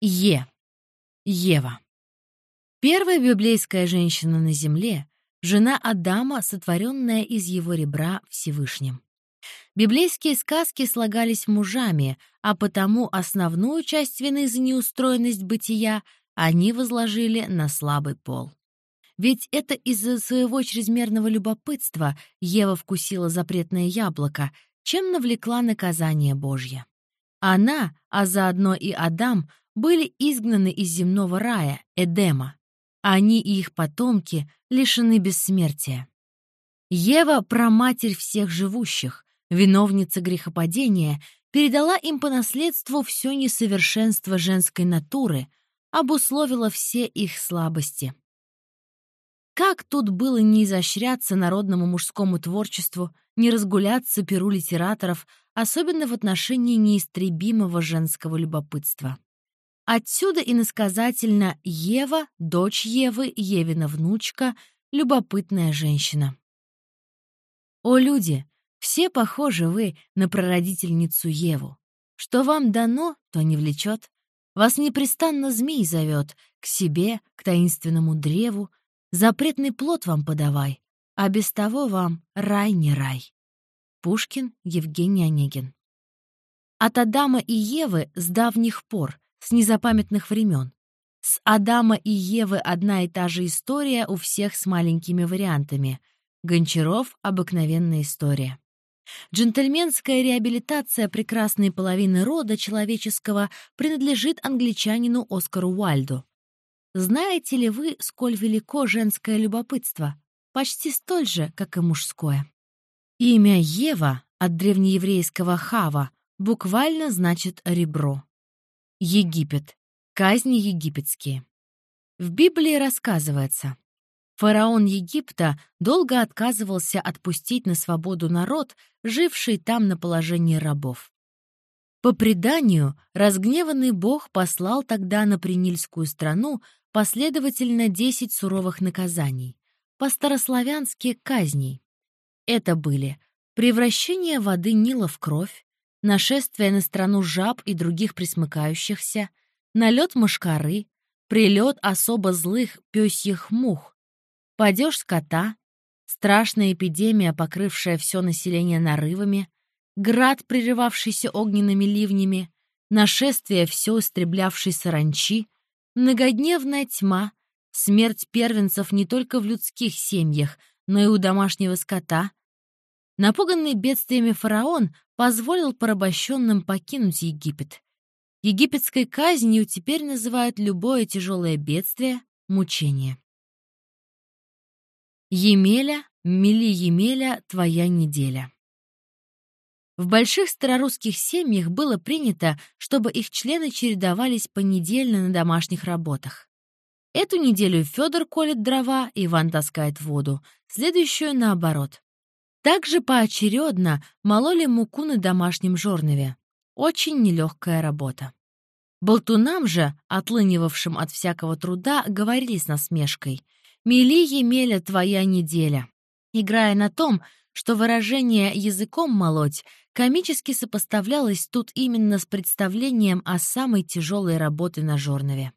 Е. Ева. Первая библейская женщина на земле — жена Адама, сотворенная из его ребра Всевышним. Библейские сказки слагались мужами, а потому основную часть вины за неустроенность бытия они возложили на слабый пол. Ведь это из-за своего чрезмерного любопытства Ева вкусила запретное яблоко, чем навлекла наказание Божье. Она, а заодно и Адам, были изгнаны из земного рая, Эдема. Они и их потомки лишены бессмертия. Ева, праматерь всех живущих, виновница грехопадения, передала им по наследству все несовершенство женской натуры, обусловила все их слабости. Как тут было не изощряться народному мужскому творчеству, не разгуляться перу литераторов, особенно в отношении неистребимого женского любопытства. Отсюда и насказательно Ева, дочь Евы, Евина внучка, любопытная женщина. О, люди, все похожи вы на прародительницу Еву. Что вам дано, то не влечет. Вас непрестанно змей зовет к себе, к таинственному древу. Запретный плод вам подавай, а без того вам рай не рай. Пушкин, Евгений Онегин. От Адама и Евы с давних пор, с незапамятных времен. С Адама и Евы одна и та же история у всех с маленькими вариантами. Гончаров — обыкновенная история. Джентльменская реабилитация прекрасной половины рода человеческого принадлежит англичанину Оскару Уальду. Знаете ли вы, сколь велико женское любопытство? Почти столь же, как и мужское. Имя Ева от древнееврейского «хава» буквально значит «ребро». Египет. Казни египетские. В Библии рассказывается, фараон Египта долго отказывался отпустить на свободу народ, живший там на положении рабов. По преданию, разгневанный бог послал тогда на Принильскую страну последовательно десять суровых наказаний, по-старославянски казней. Это были превращение воды Нила в кровь, нашествие на страну жаб и других присмыкающихся, налет мошкары, прилет особо злых пёсьих мух, падеж скота, страшная эпидемия, покрывшая все население нарывами, град, прерывавшийся огненными ливнями, нашествие все истреблявшей саранчи, многодневная тьма, смерть первенцев не только в людских семьях, но и у домашнего скота, Напуганный бедствиями фараон позволил порабощенным покинуть Египет. Египетской казнью теперь называют любое тяжелое бедствие — мучение. Емеля, мили Емеля, твоя неделя. В больших старорусских семьях было принято, чтобы их члены чередовались понедельно на домашних работах. Эту неделю Федор колет дрова, Иван таскает воду, следующую — наоборот. Также поочередно мололи муку на домашнем жорнове. Очень нелегкая работа. Болтунам же, отлынивавшим от всякого труда, говорили с насмешкой «Мели, Емеля, твоя неделя», играя на том, что выражение «языком молоть» комически сопоставлялось тут именно с представлением о самой тяжелой работе на жорнове.